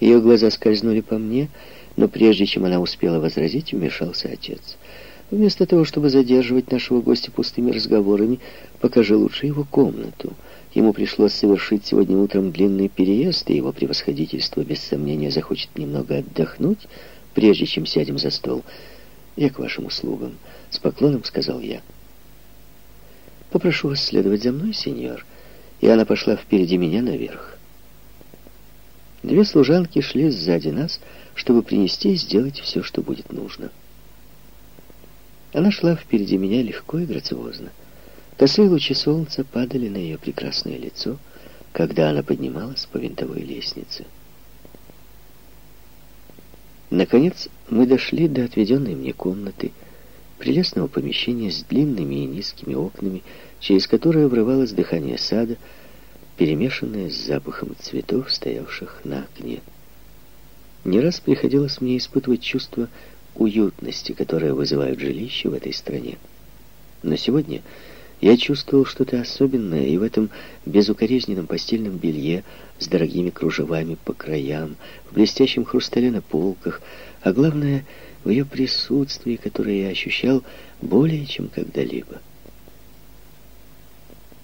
Ее глаза скользнули по мне, но прежде чем она успела возразить, вмешался отец. Вместо того, чтобы задерживать нашего гостя пустыми разговорами, покажи лучше его комнату. Ему пришлось совершить сегодня утром длинный переезд, и его превосходительство, без сомнения, захочет немного отдохнуть, прежде чем сядем за стол. Я к вашим услугам, — с поклоном сказал я. Попрошу вас следовать за мной, сеньор. И она пошла впереди меня наверх. Две служанки шли сзади нас, чтобы принести и сделать все, что будет нужно. Она шла впереди меня легко и грациозно. Косые лучи солнца падали на ее прекрасное лицо, когда она поднималась по винтовой лестнице. Наконец мы дошли до отведенной мне комнаты, прелестного помещения с длинными и низкими окнами, через которое врывалось дыхание сада, перемешанное с запахом цветов, стоявших на окне. Не раз приходилось мне испытывать чувство уютности, которое вызывают жилища в этой стране. Но сегодня я чувствовал что-то особенное и в этом безукоризненном постельном белье с дорогими кружевами по краям, в блестящем хрустале на полках, а главное — в ее присутствии, которое я ощущал более чем когда-либо.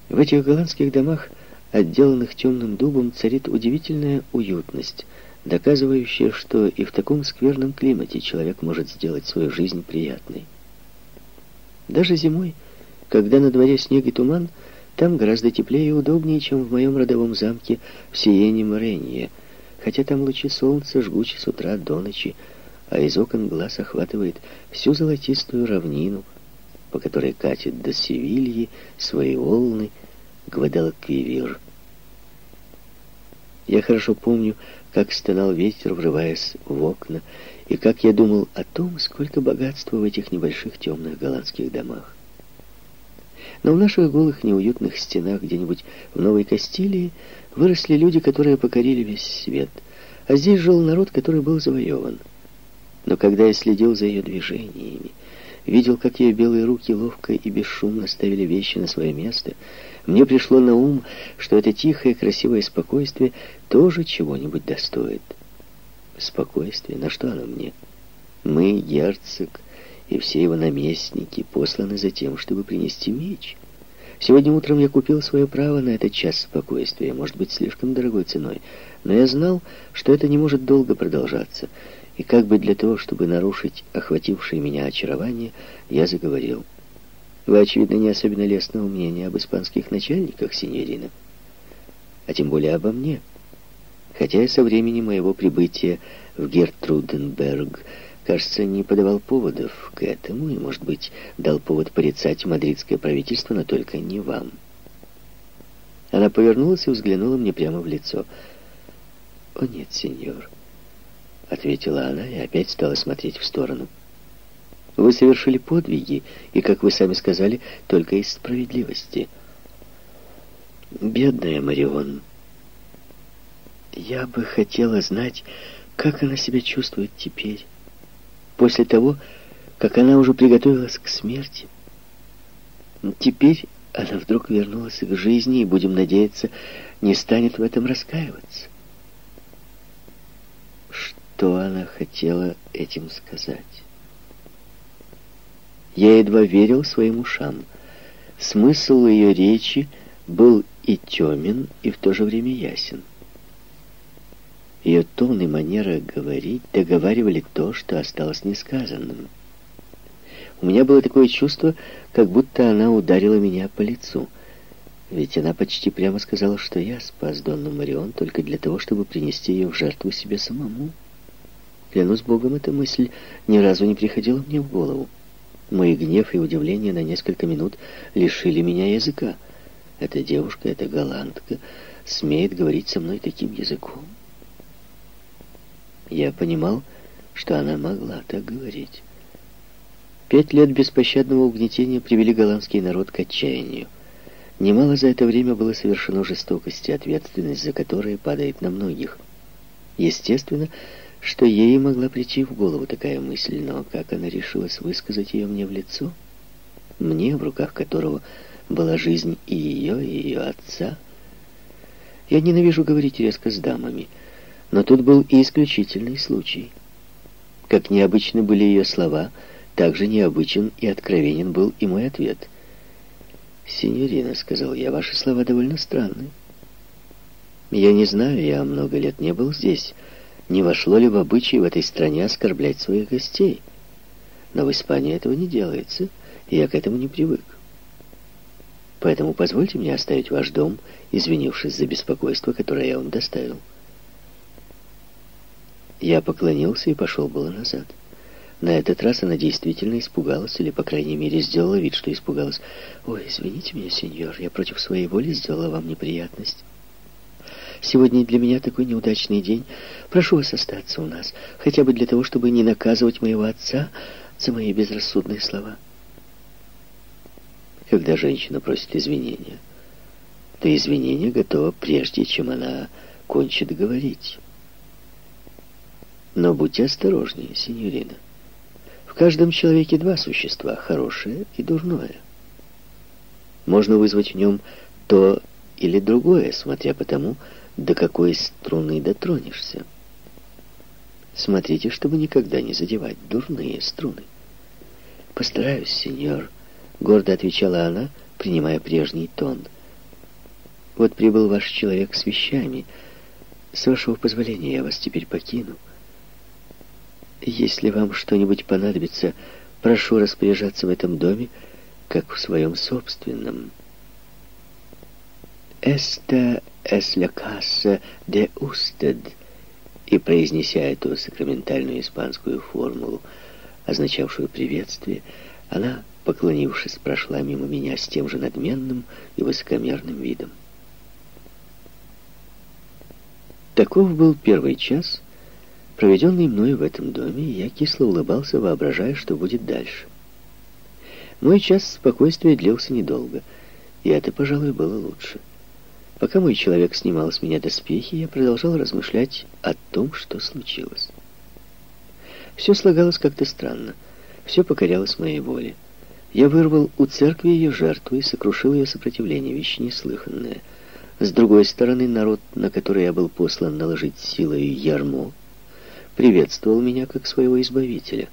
В этих голландских домах, отделанных темным дубом, царит удивительная уютность, доказывающая, что и в таком скверном климате человек может сделать свою жизнь приятной. Даже зимой, когда на дворе снег и туман, там гораздо теплее и удобнее, чем в моем родовом замке в Сиене Моренье, хотя там лучи солнца жгучи с утра до ночи, а из окон глаз охватывает всю золотистую равнину, по которой катит до Севильи свои волны Гвадалквивир. Я хорошо помню, как стонал ветер, врываясь в окна, и как я думал о том, сколько богатства в этих небольших темных голландских домах. Но в наших голых неуютных стенах где-нибудь в Новой Кастилии выросли люди, которые покорили весь свет, а здесь жил народ, который был завоеван. Но когда я следил за ее движениями, видел, как ее белые руки ловко и бесшумно ставили вещи на свое место, мне пришло на ум, что это тихое, красивое спокойствие тоже чего-нибудь достоит. Спокойствие? На что оно мне? Мы, герцог, и все его наместники посланы за тем, чтобы принести меч. Сегодня утром я купил свое право на этот час спокойствия, может быть, слишком дорогой ценой, но я знал, что это не может долго продолжаться, и как бы для того, чтобы нарушить охватившее меня очарование, я заговорил. Вы, очевидно, не особенно лестного мнения об испанских начальниках, синьорина, а тем более обо мне. Хотя я со времени моего прибытия в Гертруденберг, кажется, не подавал поводов к этому и, может быть, дал повод порицать мадридское правительство, но только не вам. Она повернулась и взглянула мне прямо в лицо. «О нет, сеньор», — ответила она и опять стала смотреть в сторону. «Вы совершили подвиги, и, как вы сами сказали, только из справедливости». «Бедная Марион», я бы хотела знать, как она себя чувствует теперь, после того, как она уже приготовилась к смерти. Теперь она вдруг вернулась к жизни и, будем надеяться, не станет в этом раскаиваться. Что она хотела этим сказать? Я едва верил своим ушам. Смысл ее речи был и темен, и в то же время ясен. Ее тон и манера говорить договаривали то, что осталось несказанным. У меня было такое чувство, как будто она ударила меня по лицу. Ведь она почти прямо сказала, что я спас Донну Марион только для того, чтобы принести ее в жертву себе самому. Клянусь Богом, эта мысль ни разу не приходила мне в голову. Мой гнев и удивление на несколько минут лишили меня языка. Эта девушка, эта голландка смеет говорить со мной таким языком. Я понимал, что она могла так говорить. Пять лет беспощадного угнетения привели голландский народ к отчаянию. Немало за это время было совершено жестокости, ответственность за которые падает на многих. Естественно, что ей могла прийти в голову такая мысль, но как она решилась высказать ее мне в лицо? Мне, в руках которого была жизнь и ее, и ее отца. Я ненавижу говорить резко с дамами, Но тут был и исключительный случай. Как необычны были ее слова, так же необычен и откровенен был и мой ответ. «Синьорина», — сказал я, — «ваши слова довольно странны. Я не знаю, я много лет не был здесь. Не вошло ли в обычай в этой стране оскорблять своих гостей? Но в Испании этого не делается, и я к этому не привык. Поэтому позвольте мне оставить ваш дом, извинившись за беспокойство, которое я вам доставил». Я поклонился и пошел было назад. На этот раз она действительно испугалась, или, по крайней мере, сделала вид, что испугалась. «Ой, извините меня, сеньор, я против своей воли сделала вам неприятность. Сегодня для меня такой неудачный день. Прошу вас остаться у нас, хотя бы для того, чтобы не наказывать моего отца за мои безрассудные слова». Когда женщина просит извинения, то извинение готово прежде, чем она кончит говорить. Но будьте осторожнее, сеньорина. В каждом человеке два существа, хорошее и дурное. Можно вызвать в нем то или другое, смотря по тому, до какой струны дотронешься. Смотрите, чтобы никогда не задевать дурные струны. «Постараюсь, сеньор», — гордо отвечала она, принимая прежний тон. «Вот прибыл ваш человек с вещами. С вашего позволения я вас теперь покину». Если вам что-нибудь понадобится, прошу распоряжаться в этом доме, как в своем собственном. «Эста es la casa de usted», и, произнеся эту сакраментальную испанскую формулу, означавшую приветствие, она, поклонившись, прошла мимо меня с тем же надменным и высокомерным видом. Таков был первый час, проведенный мною в этом доме, я кисло улыбался, воображая, что будет дальше. Мой час спокойствия длился недолго, и это, пожалуй, было лучше. Пока мой человек снимал с меня доспехи, я продолжал размышлять о том, что случилось. Все слагалось как-то странно, все покорялось моей воле. Я вырвал у церкви ее жертву и сокрушил ее сопротивление, вещь неслыханная. С другой стороны, народ, на который я был послан наложить силой ярмо, приветствовал меня как своего избавителя.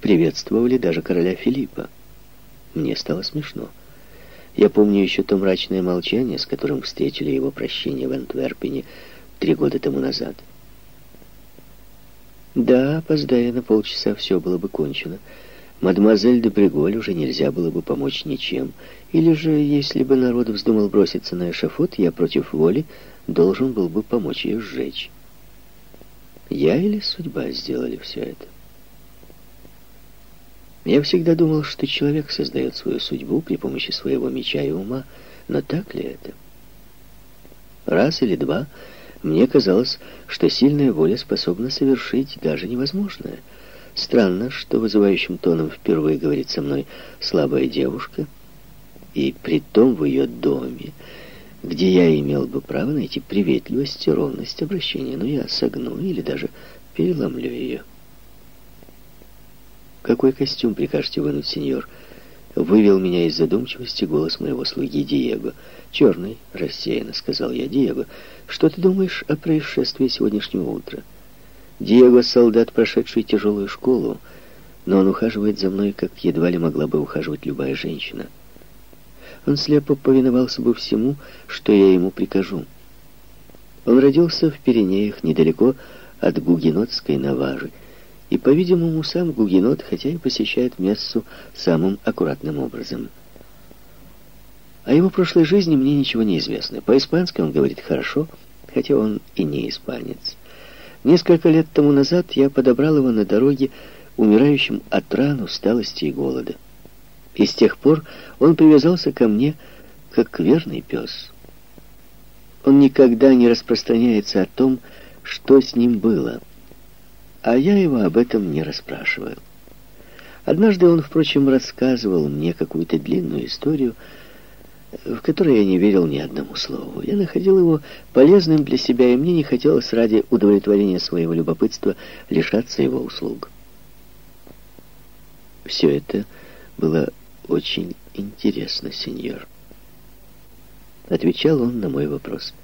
Приветствовали даже короля Филиппа. Мне стало смешно. Я помню еще то мрачное молчание, с которым встретили его прощение в Антверпене три года тому назад. Да, опоздая на полчаса, все было бы кончено. Мадемуазель де Бриголь уже нельзя было бы помочь ничем. Или же, если бы народ вздумал броситься на эшафот, я против воли должен был бы помочь ее сжечь. Я или судьба сделали все это? Я всегда думал, что человек создает свою судьбу при помощи своего меча и ума, но так ли это? Раз или два мне казалось, что сильная воля способна совершить даже невозможное. Странно, что вызывающим тоном впервые говорит со мной слабая девушка, и при том в ее доме, где я имел бы право найти приветливость и ровность обращения, но я согну или даже переломлю ее. «Какой костюм прикажете вынуть, сеньор?» Вывел меня из задумчивости голос моего слуги Диего. «Черный», — рассеянно сказал я. «Диего, что ты думаешь о происшествии сегодняшнего утра?» «Диего — солдат, прошедший тяжелую школу, но он ухаживает за мной, как едва ли могла бы ухаживать любая женщина» он слепо повиновался бы всему, что я ему прикажу. Он родился в Пиренеях, недалеко от гугенотской Навары, и, по-видимому, сам гугенот, хотя и посещает мессу самым аккуратным образом. О его прошлой жизни мне ничего не известно. По-испански он говорит хорошо, хотя он и не испанец. Несколько лет тому назад я подобрал его на дороге, умирающим от ран, усталости и голода. И с тех пор он привязался ко мне, как верный пес. Он никогда не распространяется о том, что с ним было, а я его об этом не расспрашиваю. Однажды он, впрочем, рассказывал мне какую-то длинную историю, в которой я не верил ни одному слову. Я находил его полезным для себя, и мне не хотелось ради удовлетворения своего любопытства лишаться его услуг. Все это было очень интересно, сеньор. Отвечал он на мой вопрос.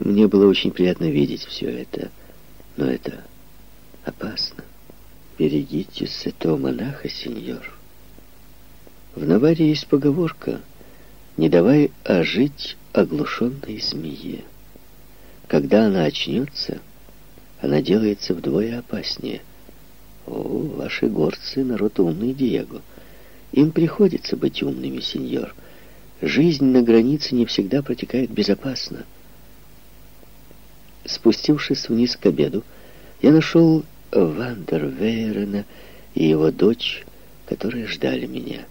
Мне было очень приятно видеть все это, но это опасно. Берегитесь этого монаха, сеньор. В Наварии есть поговорка «Не давай ожить оглушенной змее». Когда она очнется, она делается вдвое опаснее. О, ваши горцы — народ умный, Диего. Им приходится быть умными, сеньор. Жизнь на границе не всегда протекает безопасно. Спустившись вниз к обеду, я нашел Вандер Вейрена и его дочь, которые ждали меня.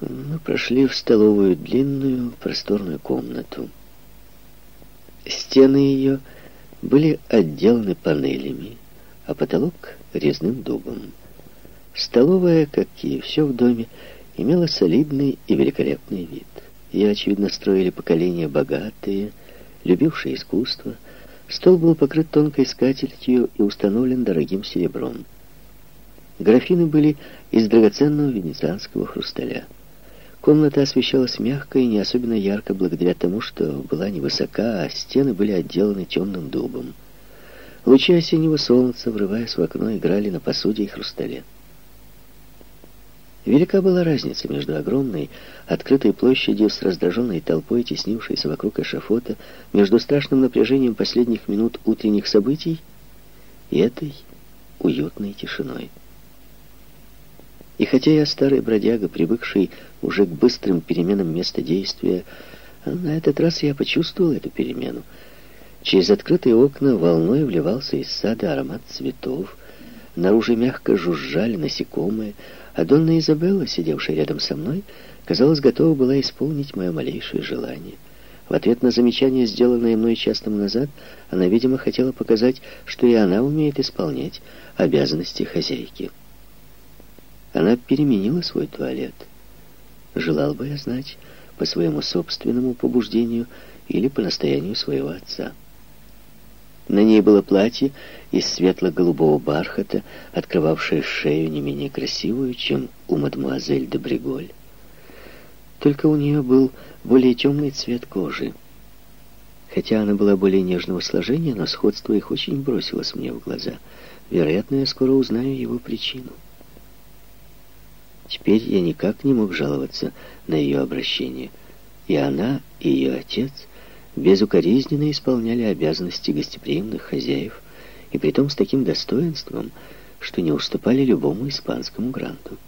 Мы прошли в столовую длинную, просторную комнату. Стены ее были отделаны панелями, а потолок — резным дубом. Столовая, как и все в доме, имела солидный и великолепный вид. Ее, очевидно, строили поколения богатые, любившие искусство. Стол был покрыт тонкой скатертью и установлен дорогим серебром. Графины были из драгоценного венецианского хрусталя. Комната освещалась мягко и не особенно ярко благодаря тому, что была невысока, а стены были отделаны темным дубом. Лучи осеннего солнца, врываясь в окно, играли на посуде и хрустале. Велика была разница между огромной, открытой площадью с раздраженной толпой, теснившейся вокруг эшафота, между страшным напряжением последних минут утренних событий и этой уютной тишиной. И хотя я старый бродяга, привыкший уже к быстрым переменам места действия, на этот раз я почувствовал эту перемену. Через открытые окна волной вливался из сада аромат цветов, наружу мягко жужжали насекомые, а Донна Изабелла, сидевшая рядом со мной, казалось, готова была исполнить мое малейшее желание. В ответ на замечание, сделанное мной час тому назад, она, видимо, хотела показать, что и она умеет исполнять обязанности хозяйки. Она переменила свой туалет. Желал бы я знать, по своему собственному побуждению или по настоянию своего отца. На ней было платье из светло-голубого бархата, открывавшее шею не менее красивую, чем у мадемуазель де Бриголь. Только у нее был более темный цвет кожи. Хотя она была более нежного сложения, но сходство их очень бросилось мне в глаза. Вероятно, я скоро узнаю его причину. Теперь я никак не мог жаловаться на ее обращение. И она, и ее отец безукоризненно исполняли обязанности гостеприимных хозяев, и притом с таким достоинством, что не уступали любому испанскому гранту.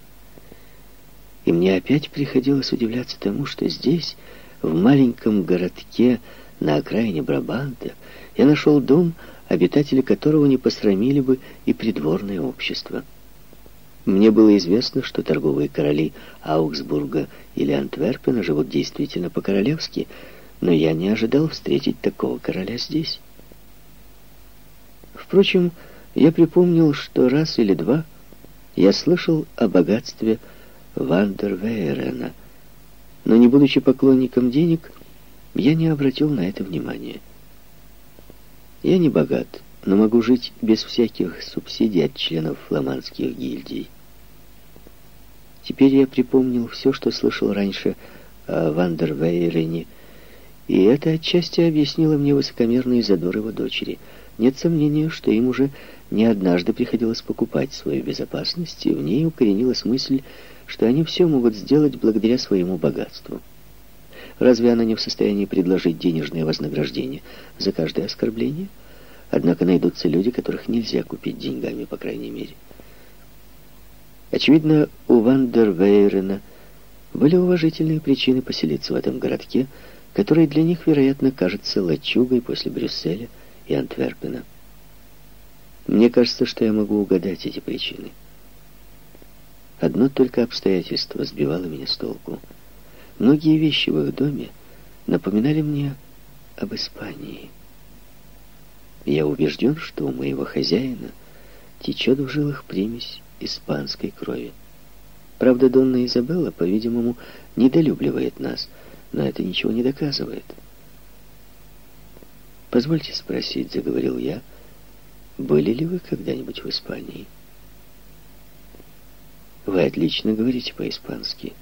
И мне опять приходилось удивляться тому, что здесь, в маленьком городке на окраине Брабанта, я нашел дом, обитатели которого не посрамили бы и придворное общество. Мне было известно, что торговые короли Аугсбурга или Антверпена живут действительно по-королевски, но я не ожидал встретить такого короля здесь. Впрочем, я припомнил, что раз или два я слышал о богатстве Вандервейрена, но не будучи поклонником денег, я не обратил на это внимания. Я не богат, но могу жить без всяких субсидий от членов фламандских гильдий. Теперь я припомнил все, что слышал раньше о Вандервейрене, и это отчасти объяснило мне высокомерный задор его дочери. Нет сомнения, что им уже не однажды приходилось покупать свою безопасность, и в ней укоренилась мысль, что они все могут сделать благодаря своему богатству. Разве она не в состоянии предложить денежное вознаграждение за каждое оскорбление? Однако найдутся люди, которых нельзя купить деньгами, по крайней мере. Очевидно, у Вандервейрена были уважительные причины поселиться в этом городке, который для них, вероятно, кажется лачугой после Брюсселя и Антверпена. Мне кажется, что я могу угадать эти причины. Одно только обстоятельство сбивало меня с толку. Многие вещи в их доме напоминали мне об Испании. Я убежден, что у моего хозяина течет в жилах примесь испанской крови. Правда, Донна Изабелла, по-видимому, недолюбливает нас, но это ничего не доказывает. «Позвольте спросить», — заговорил я, — «были ли вы когда-нибудь в Испании?» «Вы отлично говорите по-испански.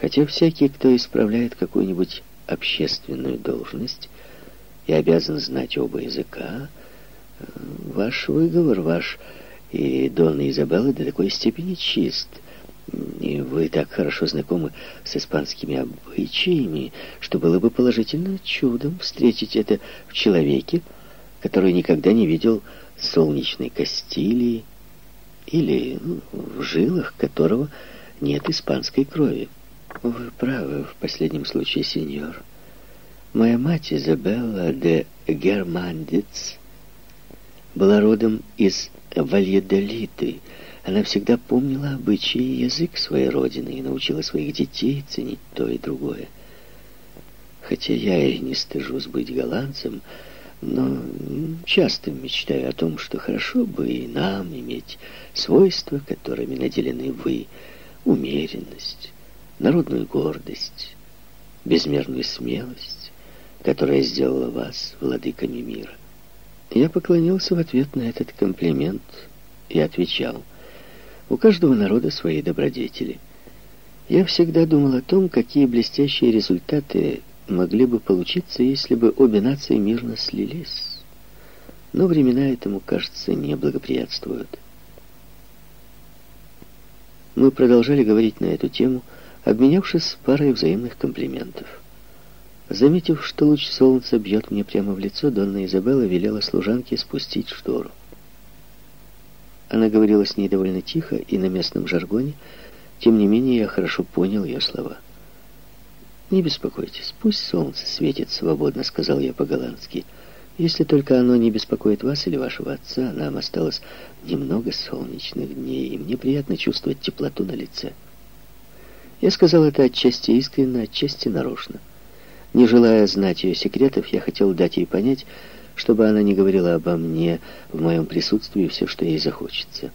Хотя всякий, кто исправляет какую-нибудь общественную должность, и обязан знать оба языка. Ваш выговор, ваш и Донна Изабелла до такой степени чист, и вы так хорошо знакомы с испанскими обычаями, что было бы положительно чудом встретить это в человеке, который никогда не видел солнечной Кастилии или ну, в жилах которого нет испанской крови. Вы правы в последнем случае, сеньор. Моя мать Изабелла де Германдец была родом из Вальедолиты. Она всегда помнила обычаи и язык своей родины и научила своих детей ценить то и другое. Хотя я и не стыжусь быть голландцем, но часто мечтаю о том, что хорошо бы и нам иметь свойства, которыми наделены вы, умеренность, народную гордость, безмерную смелость, которая сделала вас владыками мира. Я поклонился в ответ на этот комплимент и отвечал, у каждого народа свои добродетели. Я всегда думал о том, какие блестящие результаты могли бы получиться, если бы обе нации мирно слились. Но времена этому, кажется, не благоприятствуют. Мы продолжали говорить на эту тему, обменявшись парой взаимных комплиментов. Заметив, что луч солнца бьет мне прямо в лицо, Донна Изабелла велела служанке спустить штору. Она говорила с ней довольно тихо и на местном жаргоне, тем не менее я хорошо понял ее слова. «Не беспокойтесь, пусть солнце светит свободно», — сказал я по-голландски. «Если только оно не беспокоит вас или вашего отца, нам осталось немного солнечных дней, и мне приятно чувствовать теплоту на лице». Я сказал это отчасти искренне, отчасти нарочно. Не желая знать ее секретов, я хотел дать ей понять, чтобы она не говорила обо мне в моем присутствии все, что ей захочется.